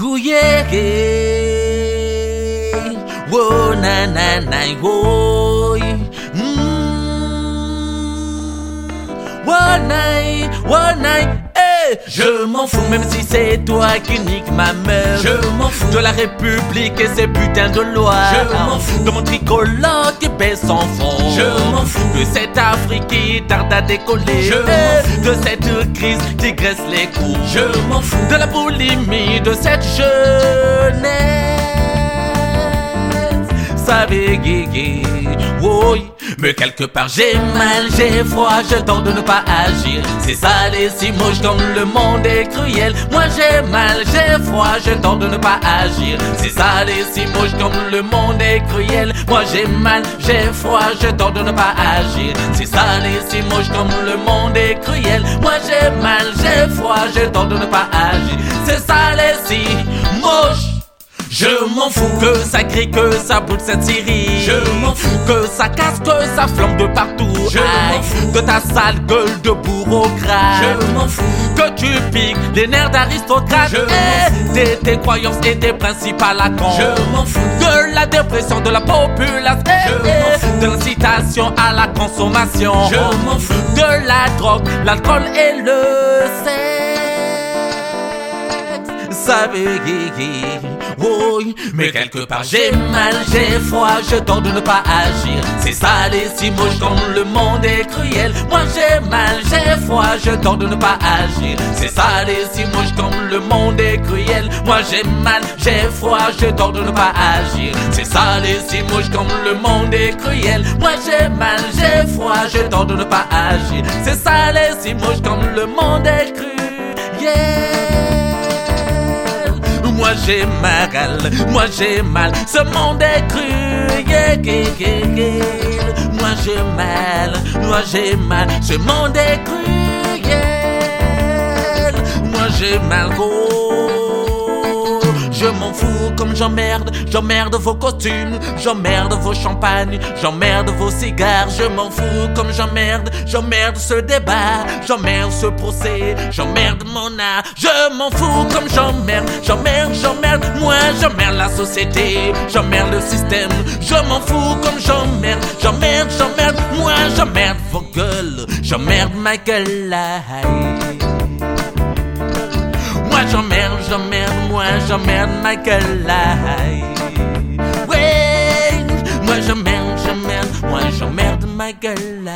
후예게 원나나나이오이 음 원나이 원나이 je m'en fous, même si c'est toi qui nique ma meuf. Je m'en fous de la République et ses putains de lois. Je m'en fous de mon tricolore qui baisse sans fond. Je m'en fous de cette Afrique qui tarde à décoller. Je m'en fous de cette crise qui graisse les coups. Je m'en fous de la boulimie de cette jeunesse. Savez, guégué, oui. Mais quelque part j'ai mal, j'ai froid, je tente de ne pas agir. C'est sale et si moche comme le monde est cruel. Moi j'ai mal, j'ai froid, je tente de ne pas agir. C'est sale et si moche comme le monde est cruel. Moi j'ai mal, j'ai froid, je tente de ne pas agir. C'est sale et si moche comme le monde est cruel. Moi j'ai mal, j'ai froid, je tente de ne pas agir. C'est sale et si moche. Je m'en fous que ça crie, que ça boule cette série. Je m'en fous que ça casse, que ça flambe de partout. Je m'en fous que ta sale gueule de bourreaucrate. Je m'en fous que tu piques les nerfs d'aristocrate. Je m'en fous tes croyances et tes principes à la con. Je m'en fous de la dépression de la population. Je m'en fous de l'incitation à la consommation. Je m'en fous de la drogue, l'alcool et le sexe. Savez, oui, mais quelque part j'ai mal, j'ai froid, je tente de ne pas agir. C'est sale et si moche comme le monde est cruel. Moi j'ai mal, j'ai froid, je tente de ne pas agir. C'est sale et si moche comme le monde est cruel. Moi j'ai mal, j'ai froid, je tente de ne pas agir. C'est sale et si moche comme le monde est cruel. Moi j'ai mal, j'ai froid, je tente de ne pas agir. C'est sale et si moche comme le monde est cruel. J'ai mal, moi j'ai mal, ce monde est cruel. Moi j'ai mal, moi j'ai mal, ce monde est cruel. Moi j'ai mal, oh. Je m'en fous comme j'emmerde, j'emmerde vos costumes, j'emmerde vos champagnes, j'emmerde vos cigares, je m'en fous comme j'emmerde, j'emmerde ce débat, j'emmerde ce procès, j'emmerde mon art, je m'en fous comme j'emmerde, société, j'emmerde le système, je m'en fous comme j'emmerde, j'emmerde, j'emmerde, moi j'emmerde vos gueules, j'emmerde ma gueule. Moi j'emmerde, j'emmerde, moi j'emmerde ma gueule. Ouais, moi j'emmerde, j'emmerde, moi j'emmerde ma gueule.